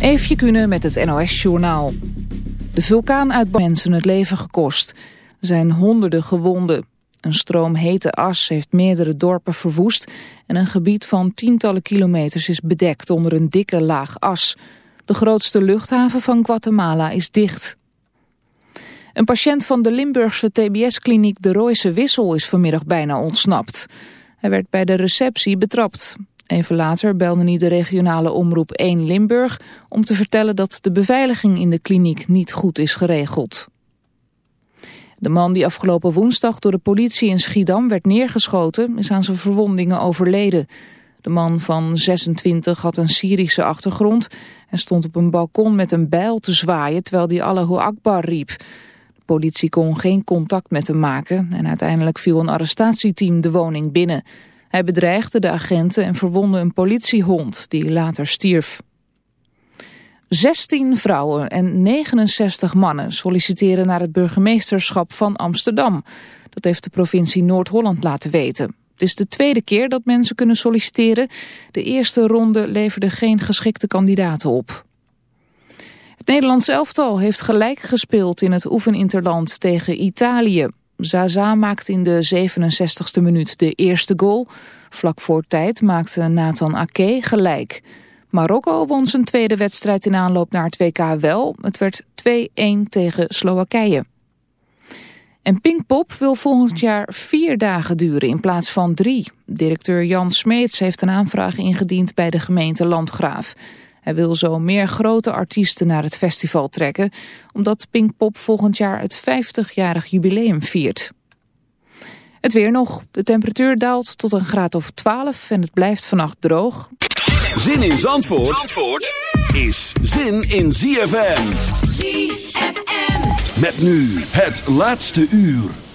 Eefje Kunnen met het NOS-journaal. De vulkaan uit mensen het leven gekost. Er zijn honderden gewonden. Een stroom hete as heeft meerdere dorpen verwoest... en een gebied van tientallen kilometers is bedekt onder een dikke laag as. De grootste luchthaven van Guatemala is dicht. Een patiënt van de Limburgse tbs-kliniek De Royse Wissel is vanmiddag bijna ontsnapt. Hij werd bij de receptie betrapt. Even later belde hij de regionale omroep 1 Limburg om te vertellen dat de beveiliging in de kliniek niet goed is geregeld. De man die afgelopen woensdag door de politie in Schiedam werd neergeschoten is aan zijn verwondingen overleden. De man van 26 had een Syrische achtergrond en stond op een balkon met een bijl te zwaaien terwijl hij Allahu Akbar riep. De politie kon geen contact met hem maken en uiteindelijk viel een arrestatieteam de woning binnen. Hij bedreigde de agenten en verwonde een politiehond die later stierf. 16 vrouwen en 69 mannen solliciteren naar het burgemeesterschap van Amsterdam. Dat heeft de provincie Noord-Holland laten weten. Het is de tweede keer dat mensen kunnen solliciteren. De eerste ronde leverde geen geschikte kandidaten op. Het Nederlands elftal heeft gelijk gespeeld in het oefeninterland tegen Italië. Zaza maakte in de 67ste minuut de eerste goal. Vlak voor tijd maakte Nathan Ake gelijk. Marokko won zijn tweede wedstrijd in aanloop naar het WK wel. Het werd 2-1 tegen Slowakije. En Pinkpop wil volgend jaar vier dagen duren in plaats van drie. Directeur Jan Smeets heeft een aanvraag ingediend bij de gemeente Landgraaf. Hij wil zo meer grote artiesten naar het festival trekken... omdat Pinkpop volgend jaar het 50-jarig jubileum viert. Het weer nog. De temperatuur daalt tot een graad of 12 en het blijft vannacht droog. Zin in Zandvoort, Zandvoort is zin in ZFM. ZFM. Met nu het laatste uur.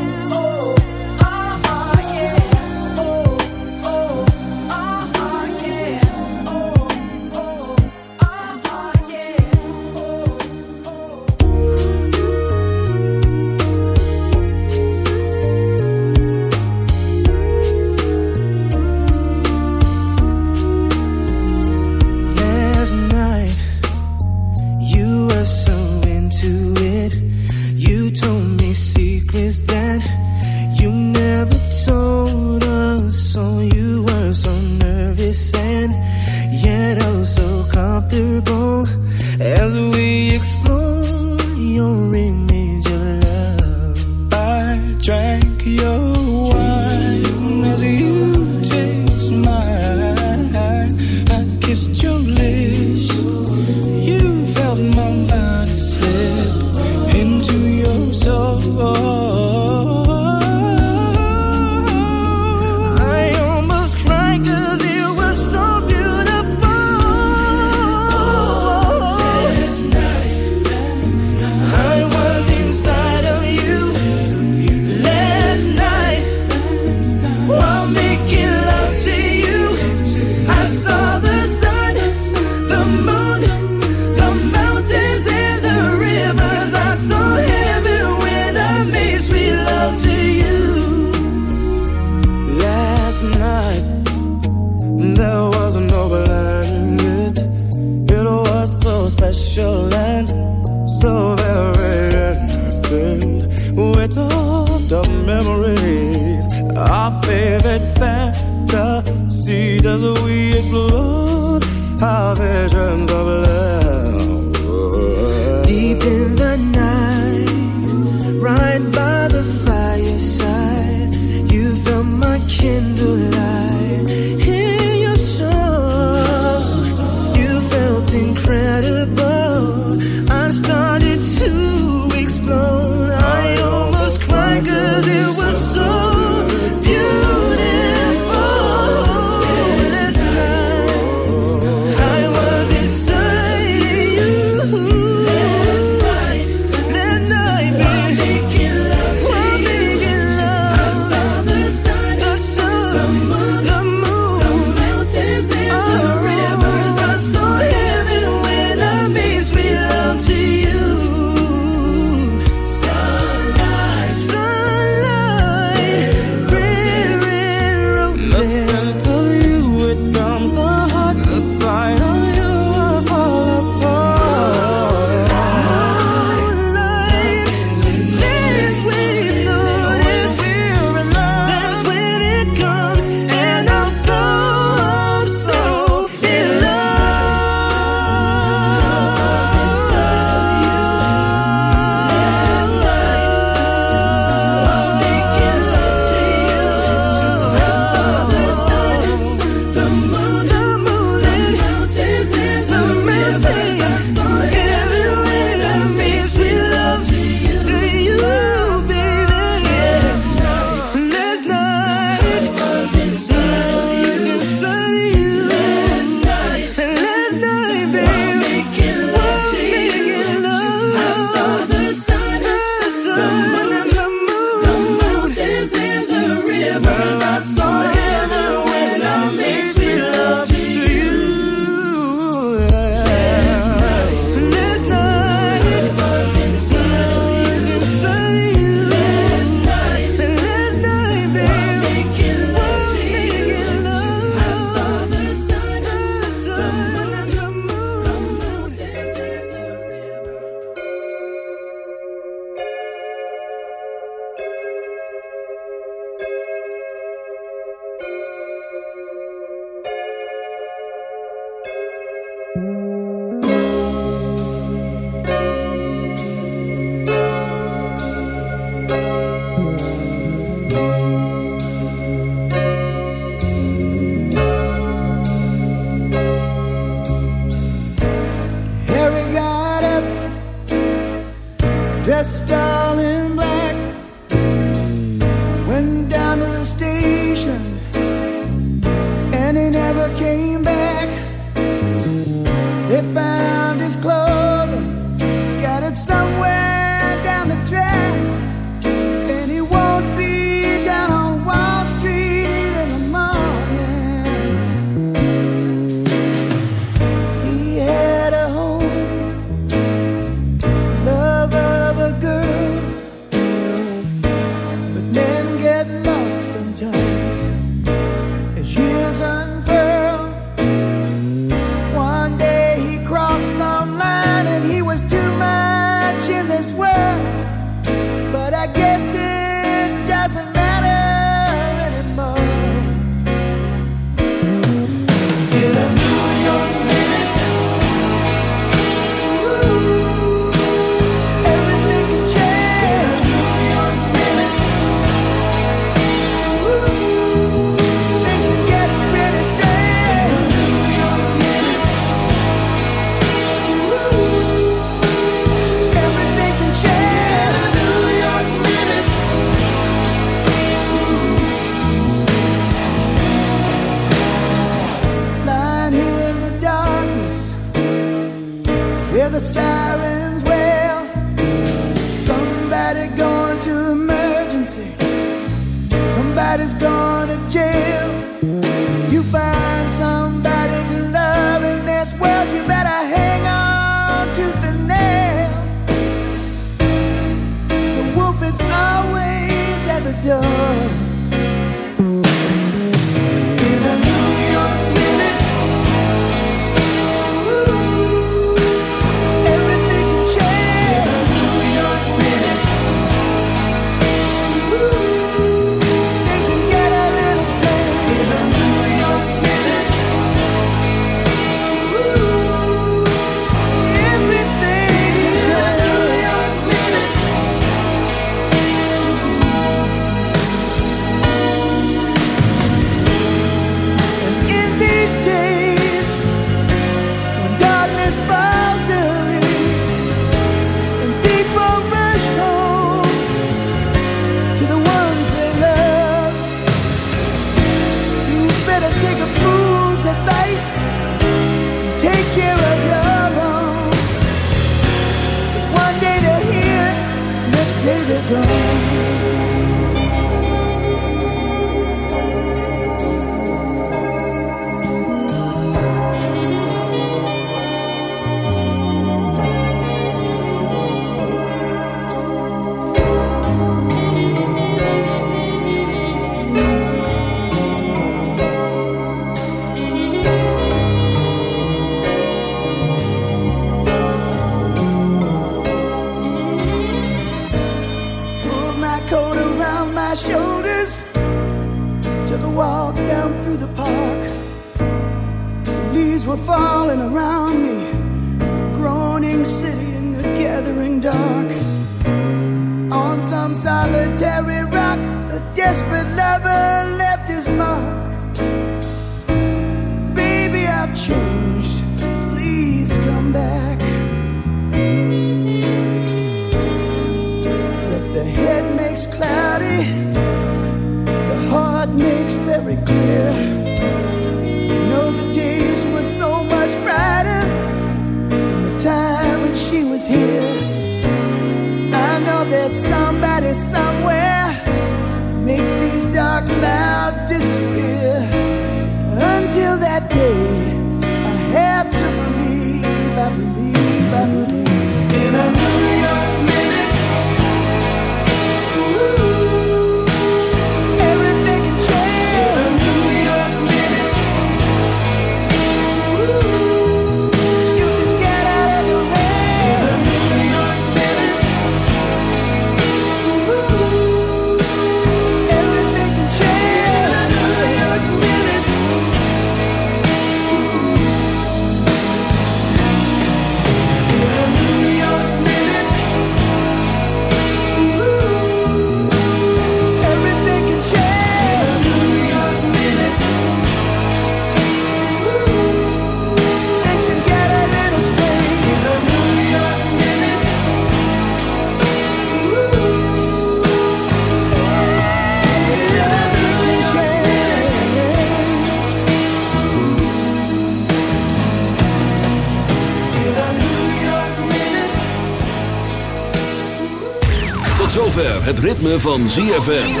Het ritme van ZFM.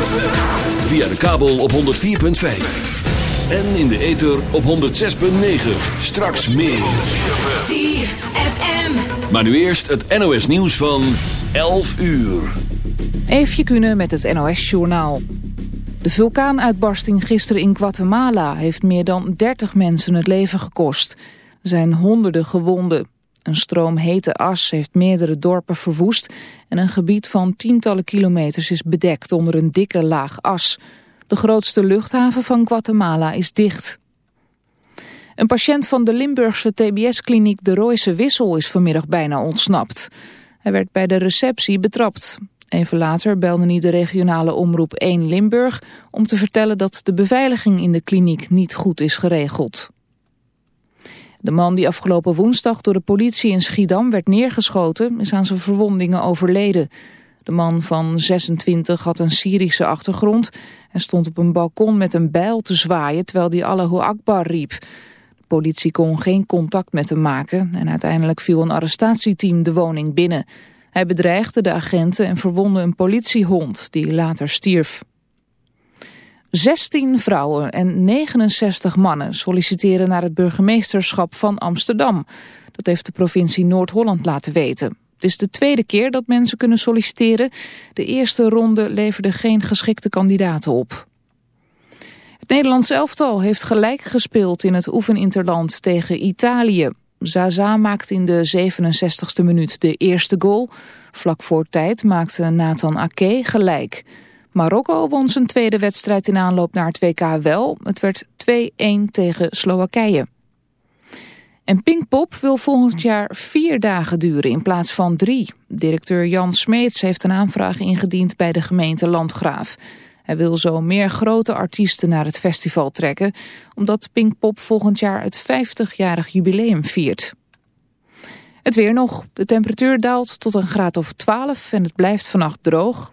Via de kabel op 104.5. En in de ether op 106.9. Straks meer. ZFM. Maar nu eerst het NOS nieuws van 11 uur. Eefje Kunnen met het NOS Journaal. De vulkaanuitbarsting gisteren in Guatemala heeft meer dan 30 mensen het leven gekost. Er zijn honderden gewonden. Een stroom hete as heeft meerdere dorpen verwoest en een gebied van tientallen kilometers is bedekt onder een dikke laag as. De grootste luchthaven van Guatemala is dicht. Een patiënt van de Limburgse tbs-kliniek De Royse Wissel is vanmiddag bijna ontsnapt. Hij werd bij de receptie betrapt. Even later belde hij de regionale omroep 1 Limburg om te vertellen dat de beveiliging in de kliniek niet goed is geregeld. De man die afgelopen woensdag door de politie in Schiedam werd neergeschoten is aan zijn verwondingen overleden. De man van 26 had een Syrische achtergrond en stond op een balkon met een bijl te zwaaien terwijl hij Allahu Akbar riep. De politie kon geen contact met hem maken en uiteindelijk viel een arrestatieteam de woning binnen. Hij bedreigde de agenten en verwonde een politiehond die later stierf. 16 vrouwen en 69 mannen solliciteren naar het burgemeesterschap van Amsterdam. Dat heeft de provincie Noord-Holland laten weten. Het is de tweede keer dat mensen kunnen solliciteren. De eerste ronde leverde geen geschikte kandidaten op. Het Nederlands elftal heeft gelijk gespeeld in het oefeninterland tegen Italië. Zaza maakte in de 67ste minuut de eerste goal. Vlak voor tijd maakte Nathan Ake gelijk. Marokko won zijn tweede wedstrijd in aanloop naar het WK wel. Het werd 2-1 tegen Slowakije. En Pinkpop wil volgend jaar vier dagen duren in plaats van drie. Directeur Jan Smeets heeft een aanvraag ingediend bij de gemeente Landgraaf. Hij wil zo meer grote artiesten naar het festival trekken... omdat Pinkpop volgend jaar het 50-jarig jubileum viert. Het weer nog. De temperatuur daalt tot een graad of 12 en het blijft vannacht droog.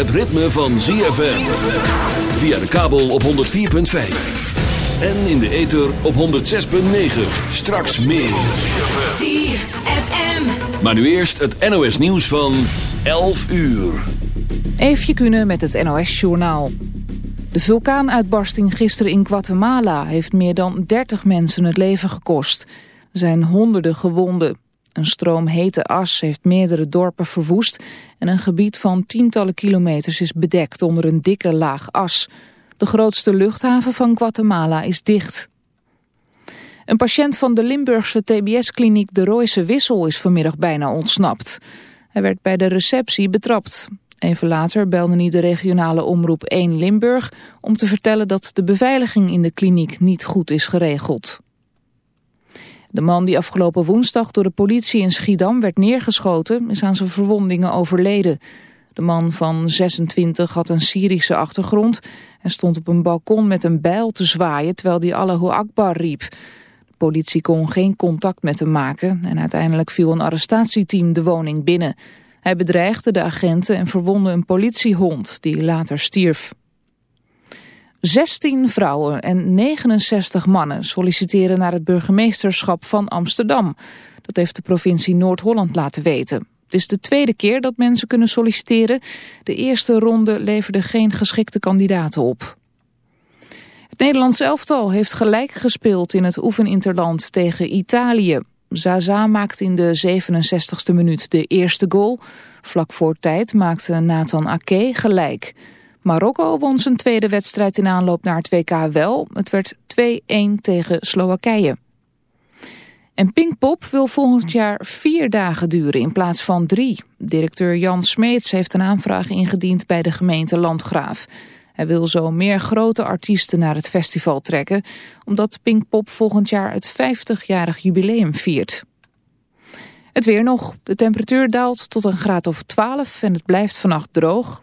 Het ritme van ZFM. Via de kabel op 104.5. En in de ether op 106.9. Straks meer. ZFM. Maar nu eerst het NOS nieuws van 11 uur. Eefje kunnen met het NOS-journaal. De vulkaanuitbarsting gisteren in Guatemala heeft meer dan 30 mensen het leven gekost. Er zijn honderden gewonden. Een stroom hete as heeft meerdere dorpen verwoest... en een gebied van tientallen kilometers is bedekt onder een dikke laag as. De grootste luchthaven van Guatemala is dicht. Een patiënt van de Limburgse tbs-kliniek De Royse Wissel is vanmiddag bijna ontsnapt. Hij werd bij de receptie betrapt. Even later belde hij de regionale omroep 1 Limburg om te vertellen dat de beveiliging in de kliniek niet goed is geregeld. De man die afgelopen woensdag door de politie in Schiedam werd neergeschoten is aan zijn verwondingen overleden. De man van 26 had een Syrische achtergrond en stond op een balkon met een bijl te zwaaien terwijl hij Allahu Akbar riep. De politie kon geen contact met hem maken en uiteindelijk viel een arrestatieteam de woning binnen. Hij bedreigde de agenten en verwondde een politiehond die later stierf. 16 vrouwen en 69 mannen solliciteren naar het burgemeesterschap van Amsterdam. Dat heeft de provincie Noord-Holland laten weten. Het is de tweede keer dat mensen kunnen solliciteren. De eerste ronde leverde geen geschikte kandidaten op. Het Nederlands elftal heeft gelijk gespeeld in het oefeninterland tegen Italië. Zaza maakte in de 67ste minuut de eerste goal. Vlak voor tijd maakte Nathan Ake gelijk. Marokko won zijn tweede wedstrijd in aanloop naar het WK wel. Het werd 2-1 tegen Slowakije. En Pinkpop wil volgend jaar vier dagen duren in plaats van drie. Directeur Jan Smeets heeft een aanvraag ingediend bij de gemeente Landgraaf. Hij wil zo meer grote artiesten naar het festival trekken... omdat Pinkpop volgend jaar het 50-jarig jubileum viert. Het weer nog. De temperatuur daalt tot een graad of 12 en het blijft vannacht droog.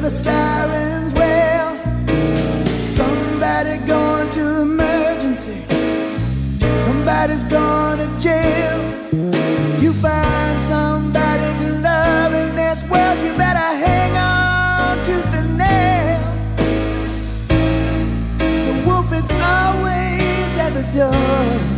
The sirens wail. Somebody going to emergency. Somebody's going to jail. You find somebody to love in this world. You better hang on to the nail. The wolf is always at the door.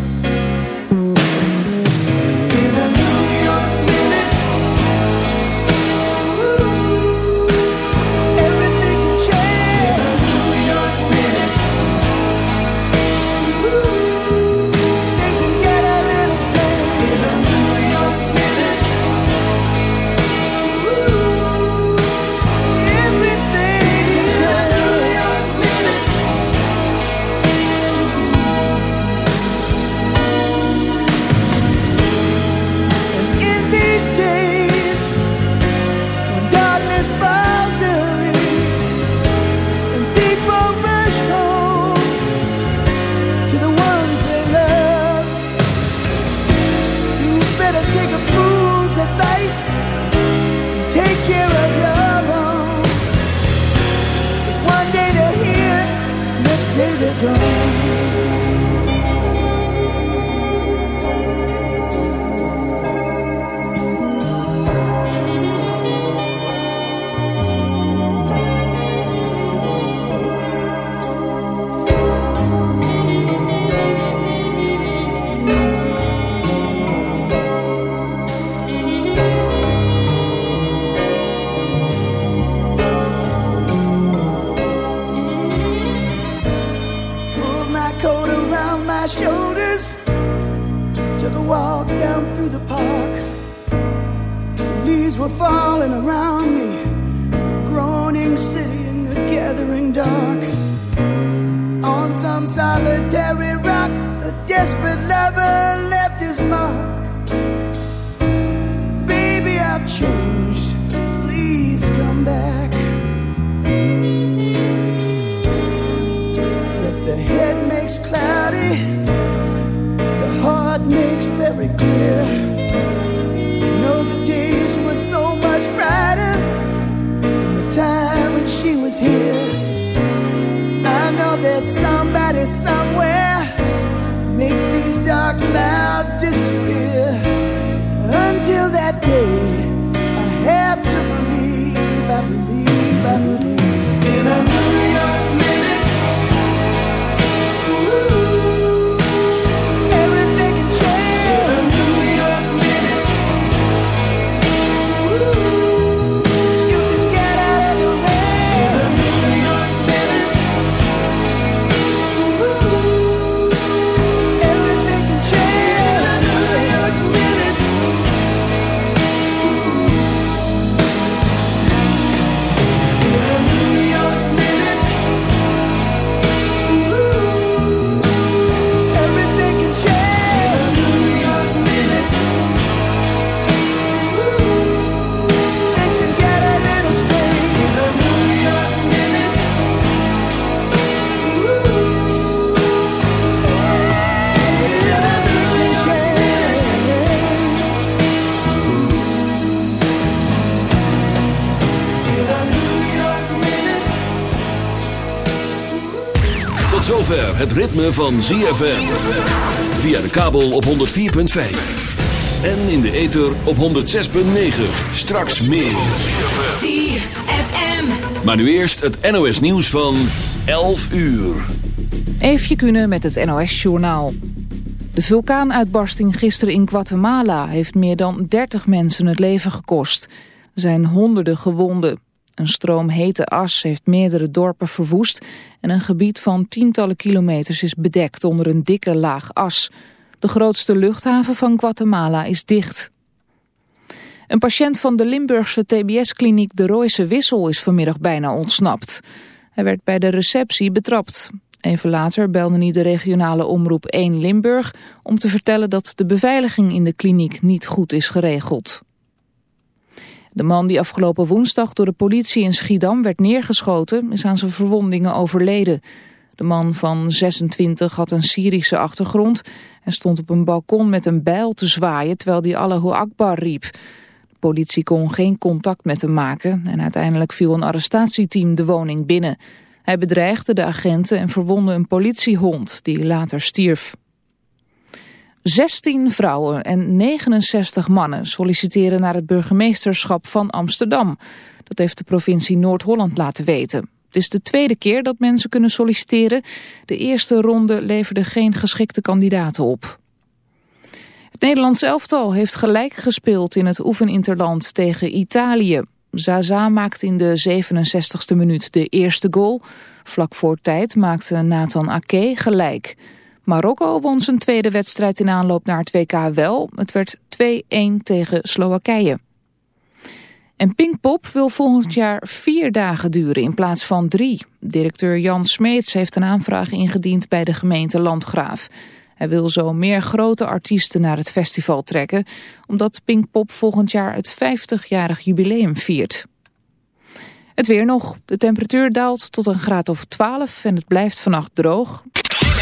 Shoulders. Took a walk down through the park. Leaves were falling around me. Groaning city in the gathering dark. On some solitary rock, a desperate lover left his mark. Baby, I've changed. Zover het ritme van ZFM. Via de kabel op 104.5. En in de ether op 106.9. Straks meer. ZFM. Maar nu eerst het NOS nieuws van 11 uur. Eefje kunnen met het NOS-journaal. De vulkaanuitbarsting gisteren in Guatemala heeft meer dan 30 mensen het leven gekost. Er zijn honderden gewonden. Een stroom hete as heeft meerdere dorpen verwoest... en een gebied van tientallen kilometers is bedekt onder een dikke laag as. De grootste luchthaven van Guatemala is dicht. Een patiënt van de Limburgse tbs-kliniek De Royse Wissel is vanmiddag bijna ontsnapt. Hij werd bij de receptie betrapt. Even later belde hij de regionale omroep 1 Limburg om te vertellen dat de beveiliging in de kliniek niet goed is geregeld. De man die afgelopen woensdag door de politie in Schiedam werd neergeschoten is aan zijn verwondingen overleden. De man van 26 had een Syrische achtergrond en stond op een balkon met een bijl te zwaaien terwijl hij Allahu Akbar riep. De Politie kon geen contact met hem maken en uiteindelijk viel een arrestatieteam de woning binnen. Hij bedreigde de agenten en verwonde een politiehond die later stierf. 16 vrouwen en 69 mannen solliciteren naar het burgemeesterschap van Amsterdam. Dat heeft de provincie Noord-Holland laten weten. Het is de tweede keer dat mensen kunnen solliciteren. De eerste ronde leverde geen geschikte kandidaten op. Het Nederlands elftal heeft gelijk gespeeld in het oefeninterland tegen Italië. Zaza maakte in de 67ste minuut de eerste goal. Vlak voor tijd maakte Nathan Ake gelijk. Marokko won zijn tweede wedstrijd in aanloop naar het WK wel. Het werd 2-1 tegen Slowakije. En Pinkpop wil volgend jaar vier dagen duren in plaats van drie. Directeur Jan Smeets heeft een aanvraag ingediend bij de gemeente Landgraaf. Hij wil zo meer grote artiesten naar het festival trekken... omdat Pinkpop volgend jaar het 50-jarig jubileum viert. Het weer nog. De temperatuur daalt tot een graad of 12 en het blijft vannacht droog.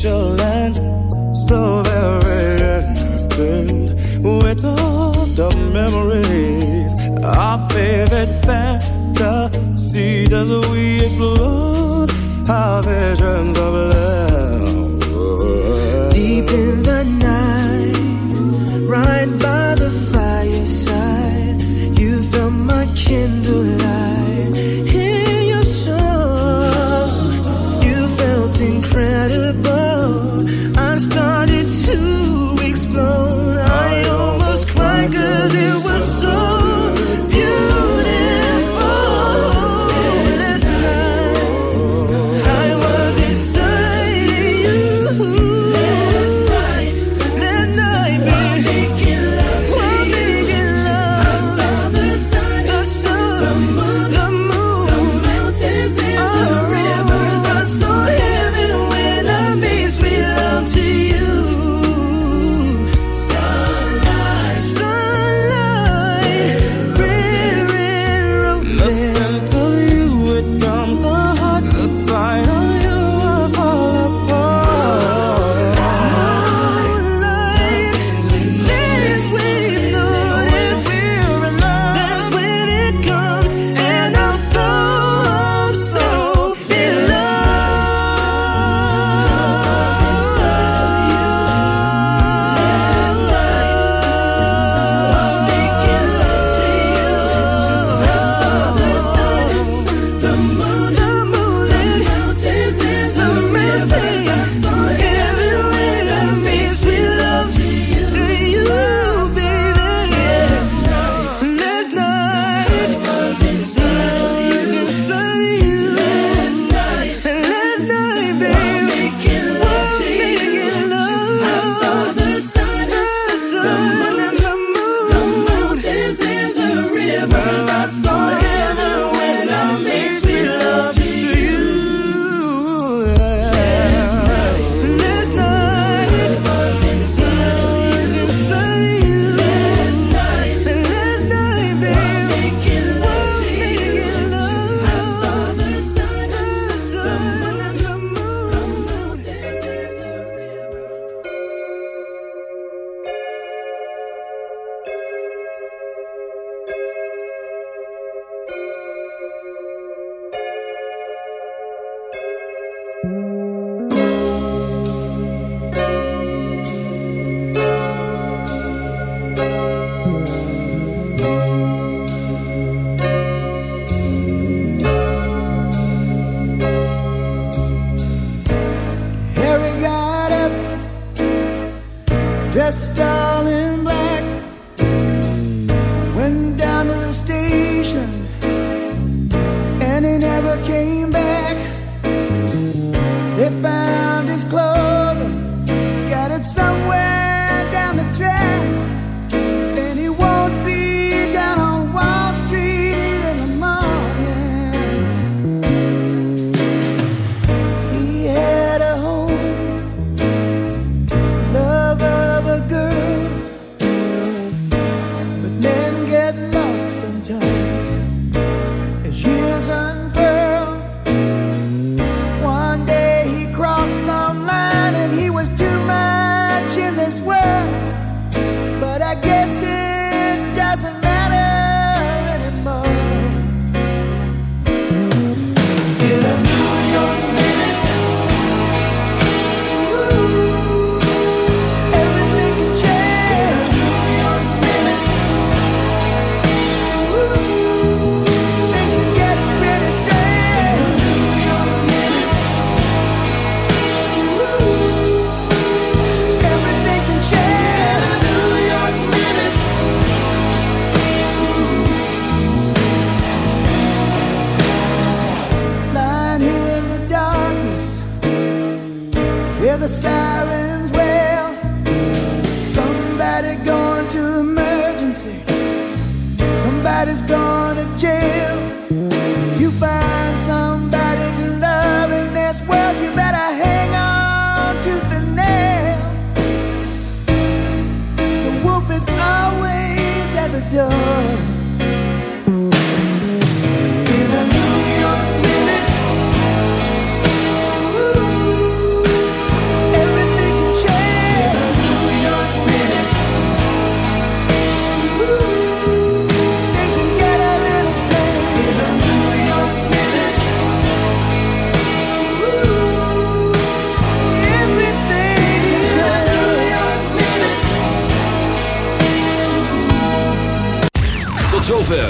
So very innocent. We're told of memories, our favorite fantasies as we explore our visions of love. Deep in the night, right by the fireside, you felt my kindness